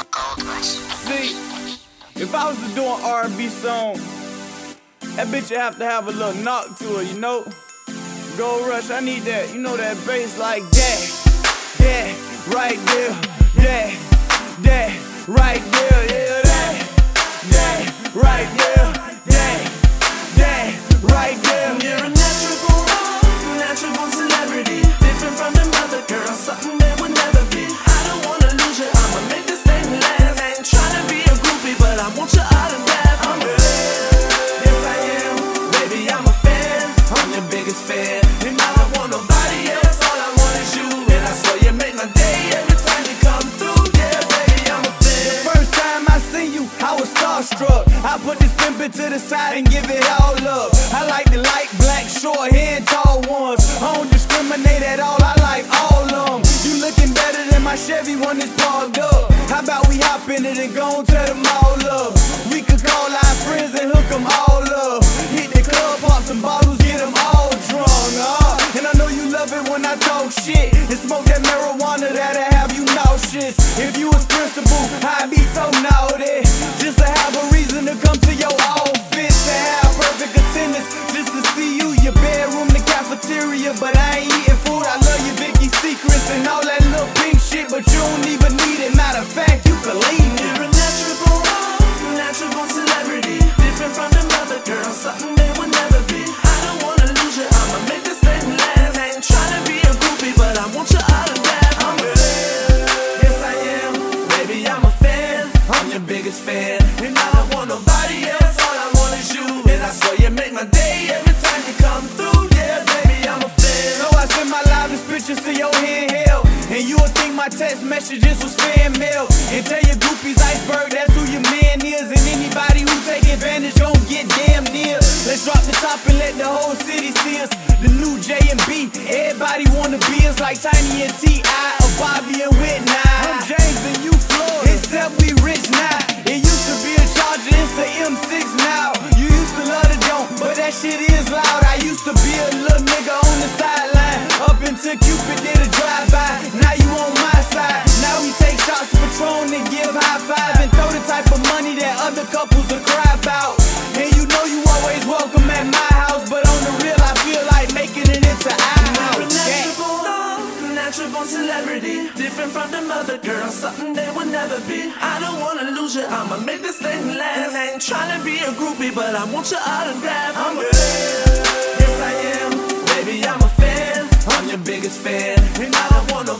See, if I was to do an R&B song, that bitch would have to have a little knock to it, you know? Gold Rush, I need that, you know that bass like that, that, right there, that, that, right there, I put this pimpin' to the side and give it all up. I like the light black, short hair, and tall ones. I don't discriminate at all, I like all of them. You looking better than my Chevy when it's parked up. How about we hop in it and go and tear them all up? We could call our friends and hook them all up. Hit the club, pop some bottles, get them all drunk. Uh. And I know you love it when I talk shit and smoke that marijuana that'll have you nauseous. If you was principal, I'd be so naughty. My text messages was fan mail. And tell your groupies iceberg, that's who your man is. And anybody who take advantage gon' get damn near. Let's drop the top and let the whole city see us. The new J and B, everybody wanna be us like Tiny and T.I. or Bobby and celebrity. Different from them other girls, something they would never be. I don't wanna lose you, I'ma make this thing last. I ain't tryna be a groupie, but I want your autograph. I'm real, yes I am. Baby, I'm a fan, I'm your biggest fan. And I don't else,